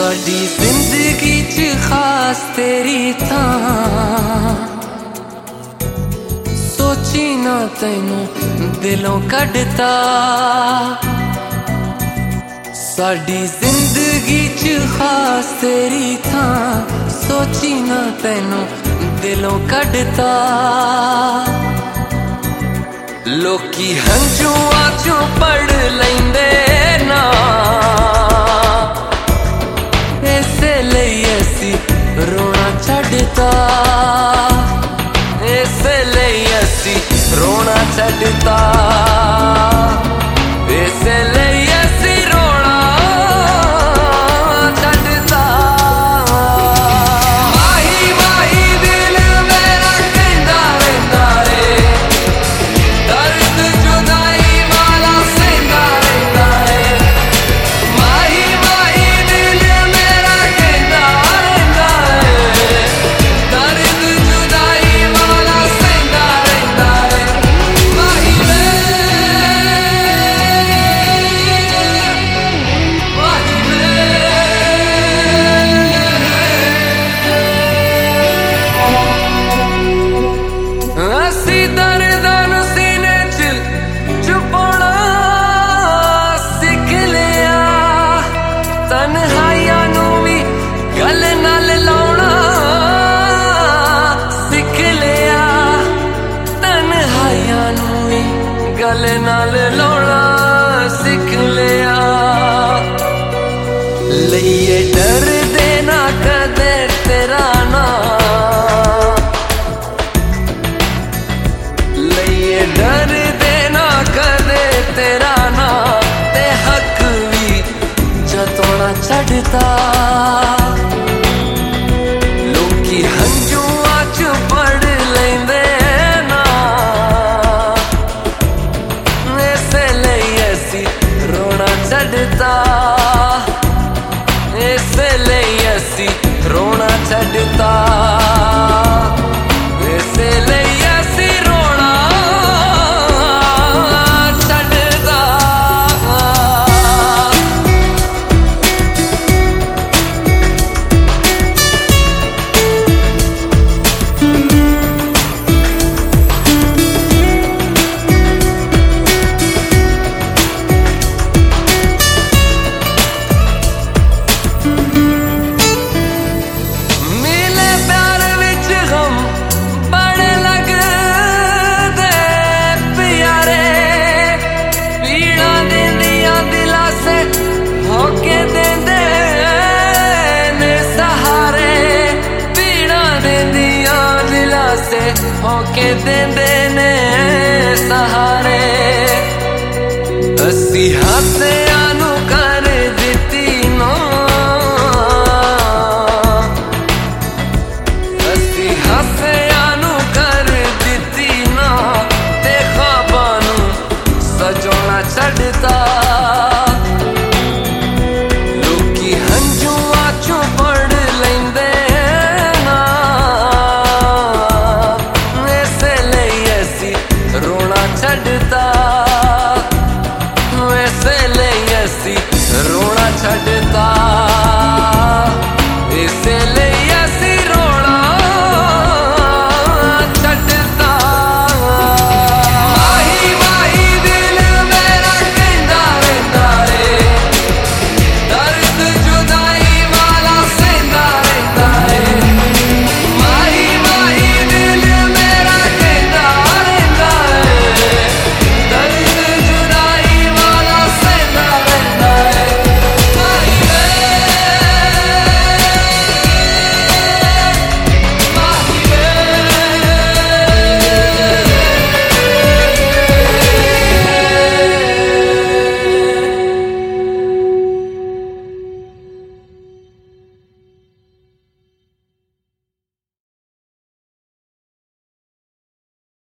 ਸਾਡੀ ਜ਼ਿੰਦਗੀ 'ਚ ਖਾਸ ਤੇਰੀ ਥਾਂ। ਸੋਚੀ ਨਾ ਤੈਨੂੰ ਦਿਲੋਂ ਕੱਢਤਾ। ਸਾਡੀ ਜ਼ਿੰਦਗੀ 'ਚ ਖਾਸ ਤੇਰੀ ਥਾਂ। ਸੋਚੀ ਨਾ ਤੈਨੂੰ ਦਿਲੋਂ ਕੱਢਤਾ। ਲੋਕੀ ਹੰਝੂਆਂ ਚੋਂ ਪੜ ਲੈਂਦੇ। ਸੀ ਰੋਣਾ ਛੱਡਤਾ। लिए डर देना कदर तेरा ना लिए डर देना कदर तेरा ना ते हक भी जतोना चढ़ता। लोकी हंजुआ च पड़ लेंदे ना। रोना चढ़ता। ਇਸੇ ਲਈ ਅਸੀਂ ਰੋਣਾ ਛੱਡਤਾ। के देंदे ने सहारे। अस्सी हाथ love.